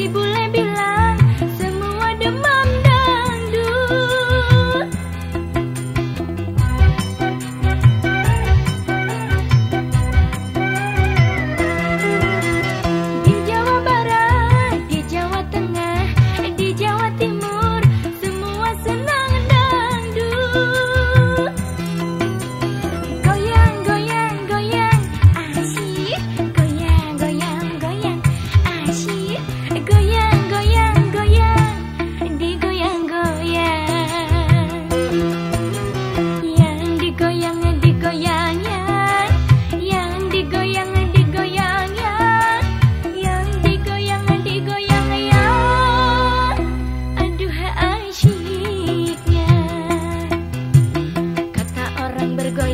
people hambre